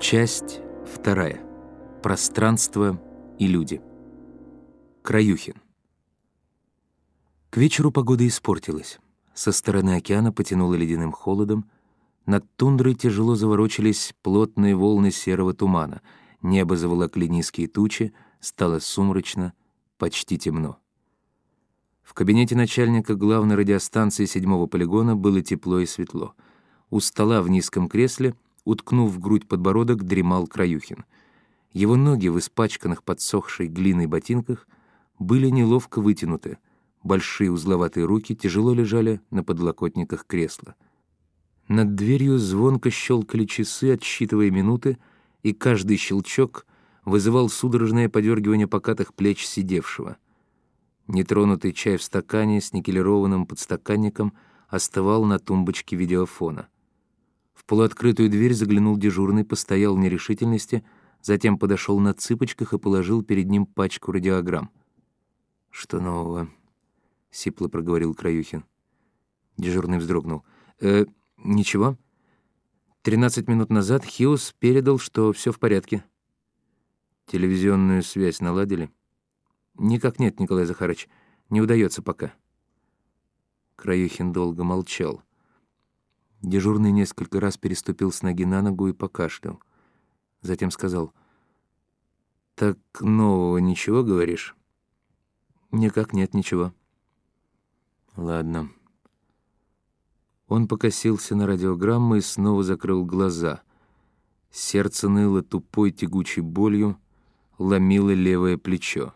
Часть вторая. Пространство и люди. Краюхин. К вечеру погода испортилась. Со стороны океана потянуло ледяным холодом. Над тундрой тяжело заворочились плотные волны серого тумана. Небо заволокли низкие тучи, стало сумрачно, почти темно. В кабинете начальника главной радиостанции седьмого полигона было тепло и светло. У стола в низком кресле — уткнув в грудь подбородок, дремал Краюхин. Его ноги в испачканных подсохшей глиной ботинках были неловко вытянуты, большие узловатые руки тяжело лежали на подлокотниках кресла. Над дверью звонко щелкали часы, отсчитывая минуты, и каждый щелчок вызывал судорожное подергивание покатых плеч сидевшего. Нетронутый чай в стакане с никелированным подстаканником оставал на тумбочке видеофона — в полуоткрытую дверь заглянул дежурный, постоял в нерешительности, затем подошел на цыпочках и положил перед ним пачку радиограмм. «Что нового?» — сипло проговорил Краюхин. Дежурный вздрогнул. «Э, ничего. Тринадцать минут назад Хиус передал, что все в порядке». «Телевизионную связь наладили?» «Никак нет, Николай Захарович. Не удается пока». Краюхин долго молчал. Дежурный несколько раз переступил с ноги на ногу и покашлял. Затем сказал, «Так нового ничего, говоришь?» «Никак нет ничего». «Ладно». Он покосился на радиограмму и снова закрыл глаза. Сердце ныло тупой тягучей болью, ломило левое плечо.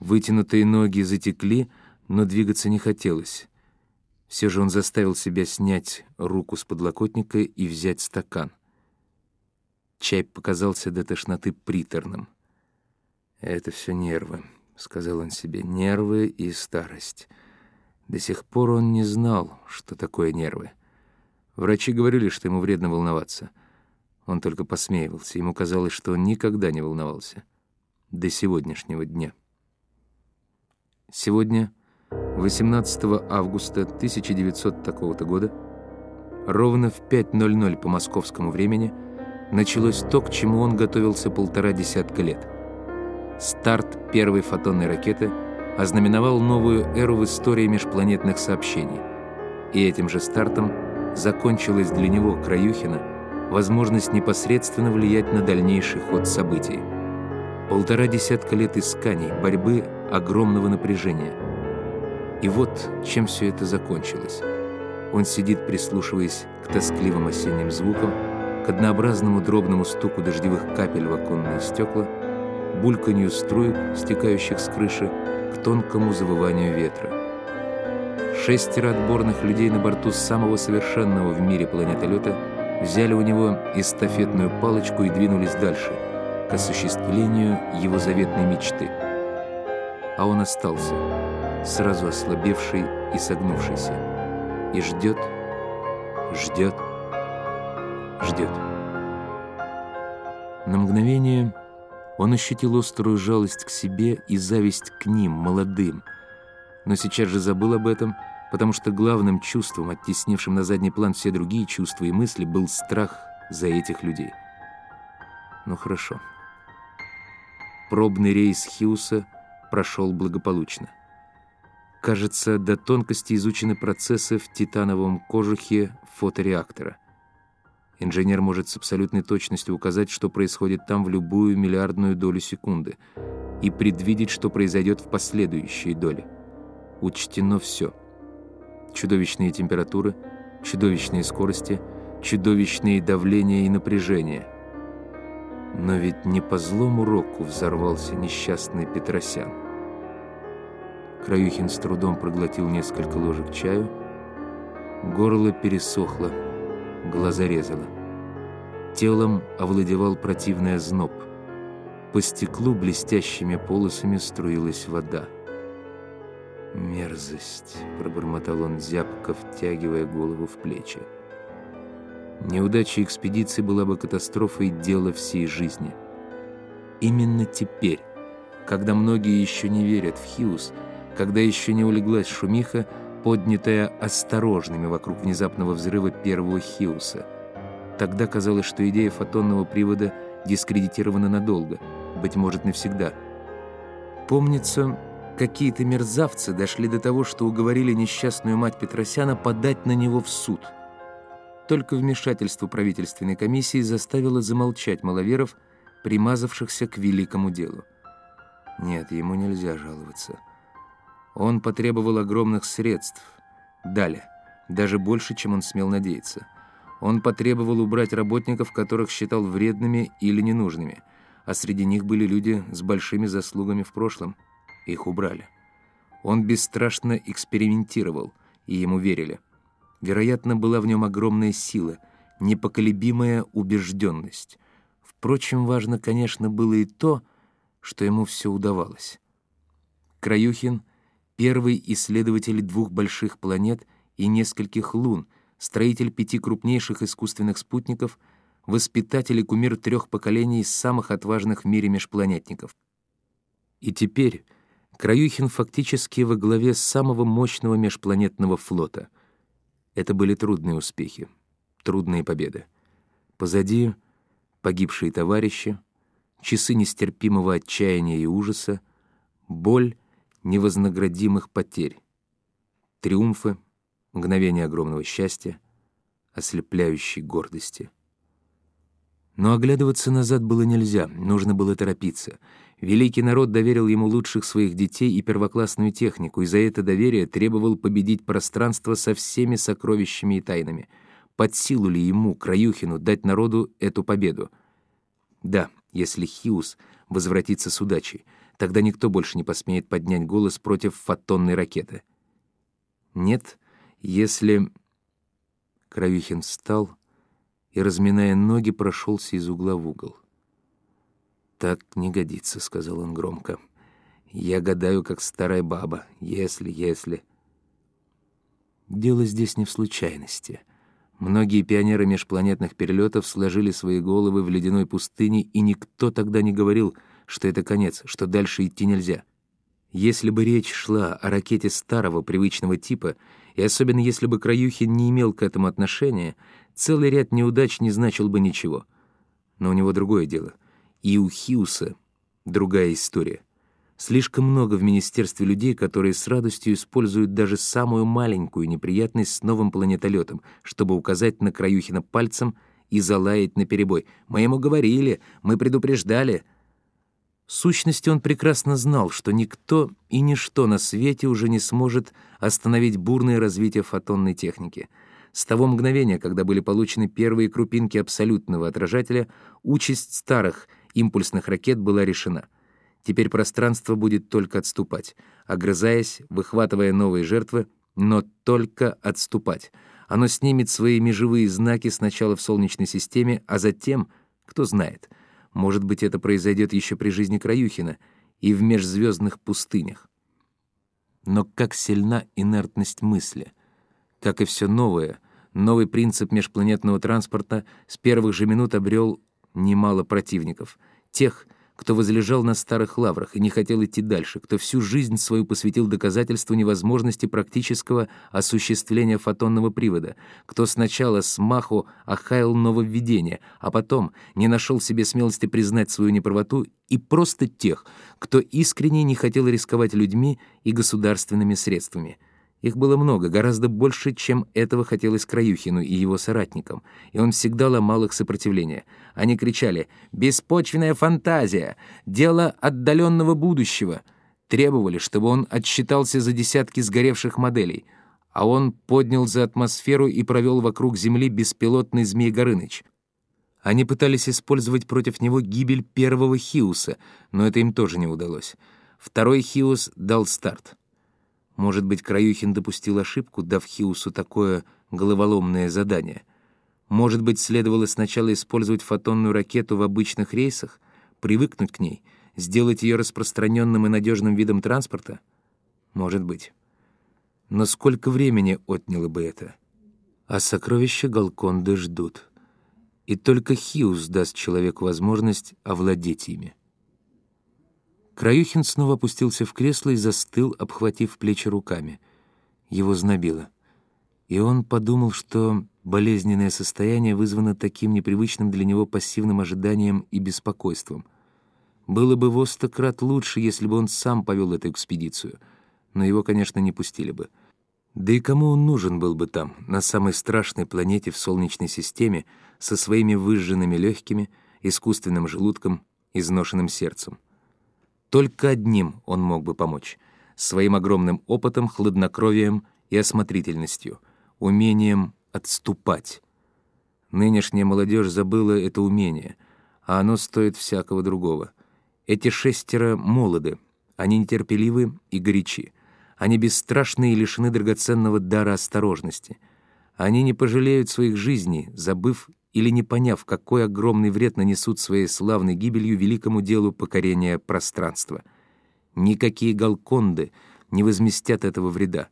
Вытянутые ноги затекли, но двигаться не хотелось. Все же он заставил себя снять руку с подлокотника и взять стакан. Чай показался до тошноты приторным. «Это все нервы», — сказал он себе, — «нервы и старость». До сих пор он не знал, что такое нервы. Врачи говорили, что ему вредно волноваться. Он только посмеивался. Ему казалось, что он никогда не волновался. До сегодняшнего дня. Сегодня 18 августа 1900 такого-то года, ровно в 5.00 по московскому времени, началось то, к чему он готовился полтора десятка лет. Старт первой фотонной ракеты ознаменовал новую эру в истории межпланетных сообщений. И этим же стартом закончилась для него, Краюхина, возможность непосредственно влиять на дальнейший ход событий. Полтора десятка лет исканий, борьбы, огромного напряжения — и вот чем все это закончилось. Он сидит, прислушиваясь к тоскливым осенним звукам, к однообразному дробному стуку дождевых капель в оконные стекла, бульканью струек, стекающих с крыши, к тонкому завыванию ветра. Шестеро отборных людей на борту самого совершенного в мире планетолета взяли у него эстафетную палочку и двинулись дальше, к осуществлению его заветной мечты. А он остался — сразу ослабевший и согнувшийся, и ждет, ждет, ждет. На мгновение он ощутил острую жалость к себе и зависть к ним, молодым, но сейчас же забыл об этом, потому что главным чувством, оттеснившим на задний план все другие чувства и мысли, был страх за этих людей. Ну хорошо. Пробный рейс Хьюса прошел благополучно. Кажется, до тонкости изучены процессы в титановом кожухе фотореактора. Инженер может с абсолютной точностью указать, что происходит там в любую миллиардную долю секунды, и предвидеть, что произойдет в последующие доли. Учтено все. Чудовищные температуры, чудовищные скорости, чудовищные давления и напряжения. Но ведь не по злому року взорвался несчастный Петросян. Краюхин с трудом проглотил несколько ложек чаю. Горло пересохло, глаза резало. Телом овладевал противный озноб. По стеклу блестящими полосами струилась вода. «Мерзость», — пробормотал он зябко, втягивая голову в плечи. Неудача экспедиции была бы катастрофой дела всей жизни. Именно теперь, когда многие еще не верят в Хьюз, когда еще не улеглась шумиха, поднятая осторожными вокруг внезапного взрыва первого Хиуса. Тогда казалось, что идея фотонного привода дискредитирована надолго, быть может, навсегда. Помнится, какие-то мерзавцы дошли до того, что уговорили несчастную мать Петросяна подать на него в суд. Только вмешательство правительственной комиссии заставило замолчать маловеров, примазавшихся к великому делу. Нет, ему нельзя жаловаться. Он потребовал огромных средств. Дали. Даже больше, чем он смел надеяться. Он потребовал убрать работников, которых считал вредными или ненужными. А среди них были люди с большими заслугами в прошлом. Их убрали. Он бесстрашно экспериментировал, и ему верили. Вероятно, была в нем огромная сила, непоколебимая убежденность. Впрочем, важно, конечно, было и то, что ему все удавалось. Краюхин — первый исследователь двух больших планет и нескольких лун, строитель пяти крупнейших искусственных спутников, воспитатель и кумир трех поколений самых отважных в мире межпланетников. И теперь Краюхин фактически во главе самого мощного межпланетного флота. Это были трудные успехи, трудные победы. Позади погибшие товарищи, часы нестерпимого отчаяния и ужаса, боль невознаградимых потерь, триумфы, мгновение огромного счастья, ослепляющей гордости. Но оглядываться назад было нельзя, нужно было торопиться. Великий народ доверил ему лучших своих детей и первоклассную технику, и за это доверие требовал победить пространство со всеми сокровищами и тайнами. Под силу ли ему, Краюхину, дать народу эту победу? Да, если Хиус возвратится с удачей, тогда никто больше не посмеет поднять голос против фотонной ракеты. Нет, если... Кровихин встал и, разминая ноги, прошелся из угла в угол. «Так не годится», — сказал он громко. «Я гадаю, как старая баба. Если, если...» Дело здесь не в случайности. Многие пионеры межпланетных перелетов сложили свои головы в ледяной пустыне, и никто тогда не говорил, что это конец, что дальше идти нельзя. Если бы речь шла о ракете старого привычного типа, и особенно если бы Краюхин не имел к этому отношения, целый ряд неудач не значил бы ничего. Но у него другое дело. И у Хьюса другая история. Слишком много в министерстве людей, которые с радостью используют даже самую маленькую неприятность с новым планетолетом, чтобы указать на Краюхина пальцем и залаять наперебой. «Мы ему говорили, мы предупреждали». В сущности, он прекрасно знал, что никто и ничто на свете уже не сможет остановить бурное развитие фотонной техники. С того мгновения, когда были получены первые крупинки абсолютного отражателя, участь старых импульсных ракет была решена — Теперь пространство будет только отступать, огрызаясь, выхватывая новые жертвы, но только отступать. Оно снимет свои межевые знаки сначала в Солнечной системе, а затем, кто знает, может быть, это произойдет еще при жизни Краюхина и в межзвездных пустынях. Но как сильна инертность мысли, как и все новое, новый принцип межпланетного транспорта с первых же минут обрел немало противников, тех, кто возлежал на старых лаврах и не хотел идти дальше, кто всю жизнь свою посвятил доказательству невозможности практического осуществления фотонного привода, кто сначала с маху охаял нововведение, а потом не нашел себе смелости признать свою неправоту, и просто тех, кто искренне не хотел рисковать людьми и государственными средствами — их было много, гораздо больше, чем этого хотелось Краюхину и его соратникам, и он всегда ломал их сопротивление. Они кричали «Беспочвенная фантазия! Дело отдаленного будущего!» Требовали, чтобы он отсчитался за десятки сгоревших моделей, а он поднял за атмосферу и провел вокруг Земли беспилотный Змей Горыныч. Они пытались использовать против него гибель первого Хиуса, но это им тоже не удалось. Второй Хиус дал старт. Может быть, Краюхин допустил ошибку, дав Хиусу такое головоломное задание. Может быть, следовало сначала использовать фотонную ракету в обычных рейсах, привыкнуть к ней, сделать ее распространенным и надежным видом транспорта? Может быть. Но сколько времени отняло бы это? А сокровища Галконды ждут. И только Хиус даст человеку возможность овладеть ими. Краюхин снова опустился в кресло и застыл, обхватив плечи руками. Его знобило. И он подумал, что болезненное состояние вызвано таким непривычным для него пассивным ожиданием и беспокойством. Было бы во сто крат лучше, если бы он сам повел эту экспедицию, но его, конечно, не пустили бы. Да и кому он нужен был бы там, на самой страшной планете в Солнечной системе, со своими выжженными легкими, искусственным желудком, изношенным сердцем? Только одним он мог бы помочь — своим огромным опытом, хладнокровием и осмотрительностью, умением отступать. Нынешняя молодежь забыла это умение, а оно стоит всякого другого. Эти шестеро молоды, они нетерпеливы и горячи. Они бесстрашны и лишены драгоценного дара осторожности. Они не пожалеют своих жизней, забыв или не поняв, какой огромный вред нанесут своей славной гибелью великому делу покорения пространства. Никакие галконды не возместят этого вреда.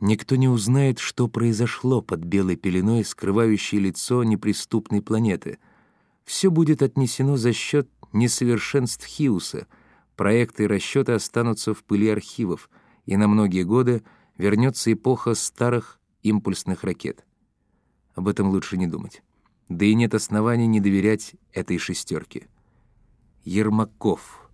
Никто не узнает, что произошло под белой пеленой, скрывающей лицо неприступной планеты. Все будет отнесено за счет несовершенств Хиуса. Проекты и расчеты останутся в пыли архивов, и на многие годы вернется эпоха старых импульсных ракет. Об этом лучше не думать. Да и нет оснований не доверять этой шестерке. Ермаков.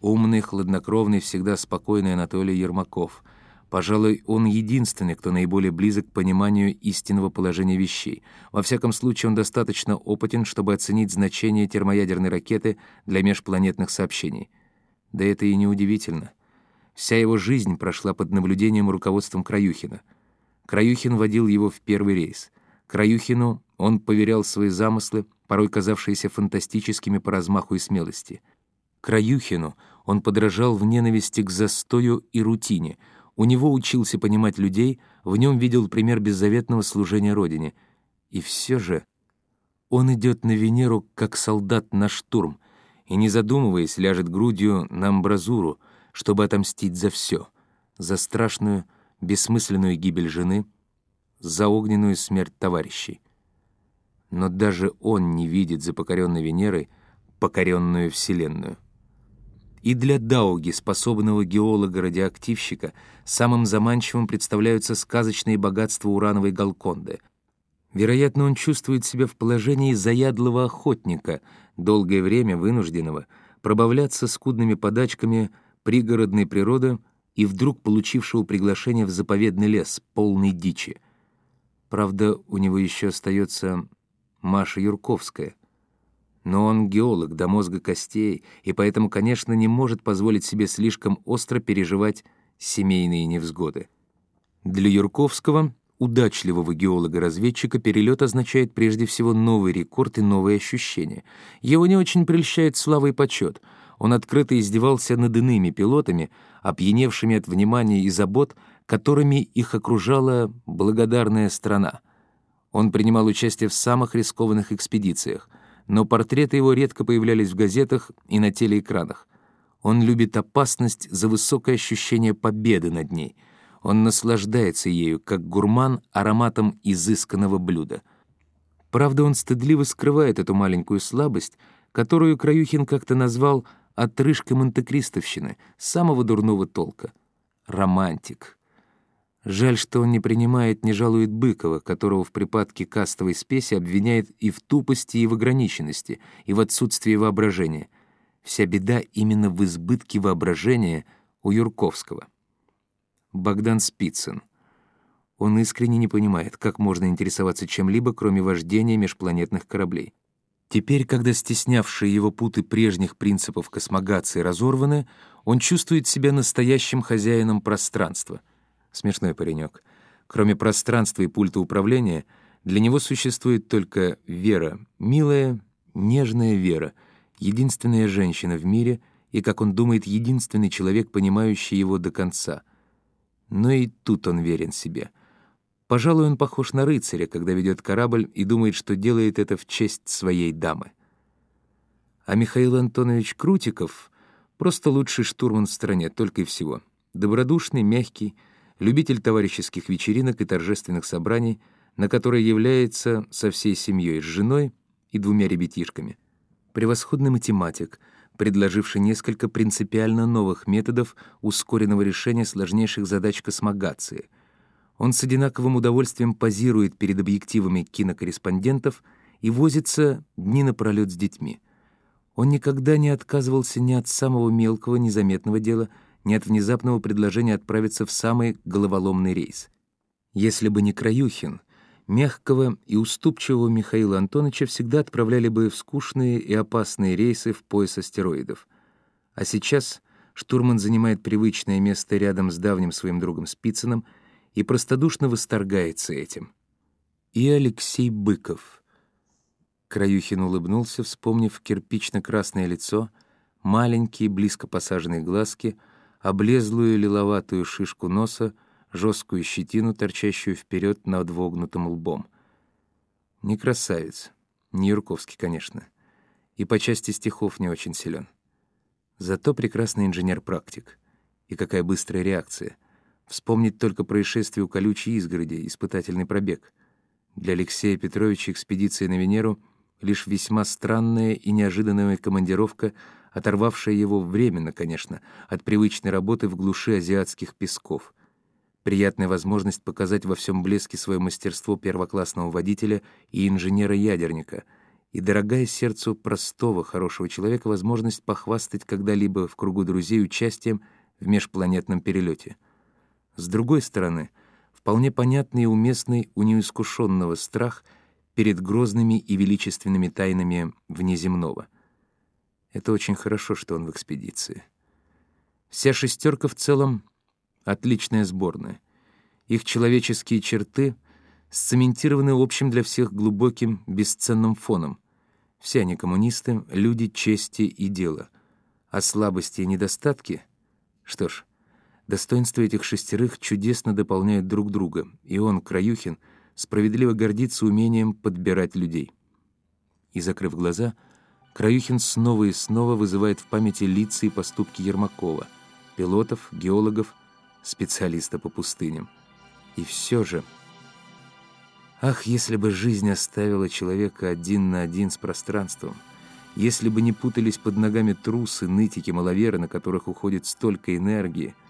Умный, хладнокровный, всегда спокойный Анатолий Ермаков — Пожалуй, он единственный, кто наиболее близок к пониманию истинного положения вещей. Во всяком случае, он достаточно опытен, чтобы оценить значение термоядерной ракеты для межпланетных сообщений. Да это и не удивительно. Вся его жизнь прошла под наблюдением руководством Краюхина. Краюхин водил его в первый рейс. Краюхину он поверял свои замыслы, порой казавшиеся фантастическими по размаху и смелости. Краюхину он подражал в ненависти к застою и рутине — у него учился понимать людей, в нем видел пример беззаветного служения Родине. И все же он идет на Венеру, как солдат на штурм, и, не задумываясь, ляжет грудью на амбразуру, чтобы отомстить за все, за страшную, бессмысленную гибель жены, за огненную смерть товарищей. Но даже он не видит за покоренной Венерой покоренную Вселенную. И для Дауги, способного геолога-радиоактивщика, самым заманчивым представляются сказочные богатства урановой Галконды. Вероятно, он чувствует себя в положении заядлого охотника, долгое время вынужденного пробавляться скудными подачками пригородной природы и вдруг получившего приглашение в заповедный лес, полный дичи. Правда, у него еще остается Маша Юрковская, но он геолог до мозга костей, и поэтому, конечно, не может позволить себе слишком остро переживать семейные невзгоды. Для Юрковского, удачливого геолога-разведчика, перелет означает прежде всего новый рекорд и новые ощущения. Его не очень прельщает слава и почет. Он открыто издевался над иными пилотами, опьяневшими от внимания и забот, которыми их окружала благодарная страна. Он принимал участие в самых рискованных экспедициях — но портреты его редко появлялись в газетах и на телеэкранах. Он любит опасность за высокое ощущение победы над ней. Он наслаждается ею, как гурман, ароматом изысканного блюда. Правда, он стыдливо скрывает эту маленькую слабость, которую Краюхин как-то назвал «отрыжкой монтекристовщины», самого дурного толка. Романтик. Жаль, что он не принимает, не жалует Быкова, которого в припадке кастовой спеси обвиняет и в тупости, и в ограниченности, и в отсутствии воображения. Вся беда именно в избытке воображения у Юрковского. Богдан Спицын. Он искренне не понимает, как можно интересоваться чем-либо, кроме вождения межпланетных кораблей. Теперь, когда стеснявшие его путы прежних принципов космогации разорваны, он чувствует себя настоящим хозяином пространства — Смешной паренек. Кроме пространства и пульта управления, для него существует только Вера, милая, нежная Вера, единственная женщина в мире и, как он думает, единственный человек, понимающий его до конца. Но и тут он верен себе. Пожалуй, он похож на рыцаря, когда ведет корабль и думает, что делает это в честь своей дамы. А Михаил Антонович Крутиков — просто лучший штурман в стране, только и всего. Добродушный, мягкий, любитель товарищеских вечеринок и торжественных собраний, на которые является со всей семьей, с женой и двумя ребятишками. Превосходный математик, предложивший несколько принципиально новых методов ускоренного решения сложнейших задач космогации. Он с одинаковым удовольствием позирует перед объективами кинокорреспондентов и возится дни напролет с детьми. Он никогда не отказывался ни от самого мелкого, незаметного дела, ни от внезапного предложения отправиться в самый головоломный рейс. Если бы не Краюхин, мягкого и уступчивого Михаила Антоновича всегда отправляли бы в скучные и опасные рейсы в пояс астероидов. А сейчас штурман занимает привычное место рядом с давним своим другом Спицыным — и простодушно восторгается этим. И Алексей Быков. Краюхин улыбнулся, вспомнив кирпично-красное лицо, маленькие, близко посаженные глазки, облезлую лиловатую шишку носа, жесткую щетину, торчащую вперед над вогнутым лбом. Не красавец, не Юрковский, конечно, и по части стихов не очень силен. Зато прекрасный инженер-практик. И какая быстрая реакция — Вспомнить только происшествие у колючей изгороди, испытательный пробег. Для Алексея Петровича экспедиция на Венеру — лишь весьма странная и неожиданная командировка, оторвавшая его временно, конечно, от привычной работы в глуши азиатских песков. Приятная возможность показать во всем блеске свое мастерство первоклассного водителя и инженера-ядерника — и дорогая сердцу простого, хорошего человека возможность похвастать когда-либо в кругу друзей участием в межпланетном перелете — с другой стороны, вполне понятный и уместный у неискушенного страх перед грозными и величественными тайнами внеземного. Это очень хорошо, что он в экспедиции. Вся шестерка в целом — отличная сборная. Их человеческие черты сцементированы общим для всех глубоким, бесценным фоном. Все они коммунисты, люди чести и дела. А слабости и недостатки — что ж, Достоинства этих шестерых чудесно дополняют друг друга, и он, Краюхин, справедливо гордится умением подбирать людей. И, закрыв глаза, Краюхин снова и снова вызывает в памяти лица и поступки Ермакова, пилотов, геологов, специалиста по пустыням. И все же... Ах, если бы жизнь оставила человека один на один с пространством, если бы не путались под ногами трусы, нытики, маловеры, на которых уходит столько энергии —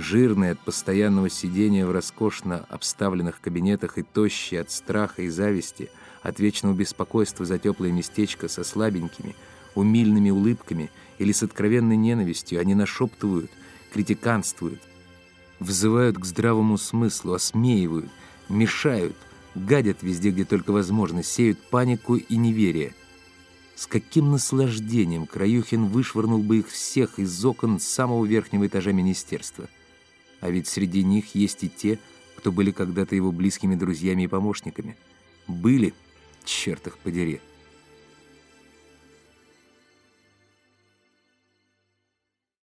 жирный от постоянного сидения в роскошно обставленных кабинетах и тощий от страха и зависти, от вечного беспокойства за теплое местечко со слабенькими, умильными улыбками или с откровенной ненавистью, они нашептывают, критиканствуют, взывают к здравому смыслу, осмеивают, мешают, гадят везде, где только возможно, сеют панику и неверие. С каким наслаждением Краюхин вышвырнул бы их всех из окон самого верхнего этажа министерства — а ведь среди них есть и те, кто были когда-то его близкими друзьями и помощниками. Были, черт их подери.